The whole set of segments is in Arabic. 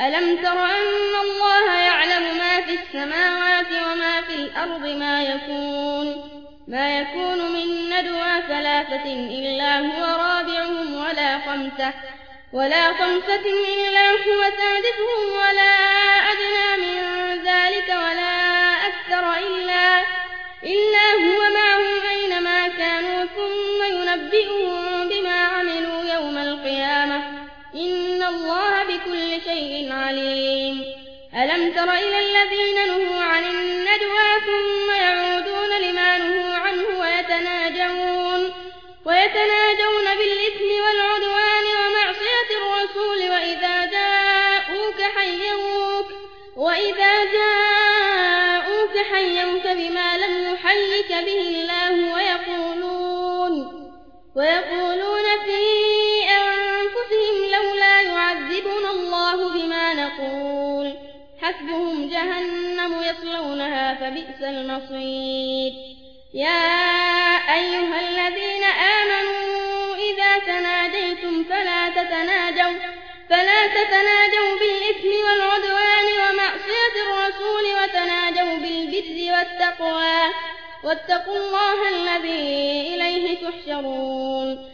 ألم تر أن الله يعلم ما في السماوات وما في الأرض ما يكون ما يكون من ندوى ثلاثة إلا هو رابعهم ولا خمسة ولا خمسة إلا هو سادسهم ولا أدنى من ذلك ولا أكثر إلا إلا هو معهم أينما كانوا ثم ينبئهم بما عملوا يوم القيامة. إن الله شيء عليم. ألم تر إلى الذين نهوا عن الندوى ثم يعودون لما نهوا عنه ويتناجون؟ ويتناجون بالإثم والعدوان ومعصية الرسول وإذا جاءوك حيوك وإذا جاءوك حيوك بما لم يحيك به الله ويقولون ويقولون حسبهم جهنم يصلونها فبئس المصير. يا أيها الذين آمنوا إذا تناديتم فلا تتناجوا فلا تتناجوا بالإثم والعدوان ومعصية الرسول وتناجوا بالبر والتقوى واتقوا الله الذي إليه تحشرون.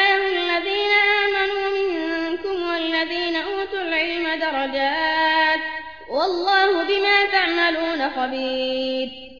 منكم والذين أوتوا العلم درجات والله بما تعملون خبير.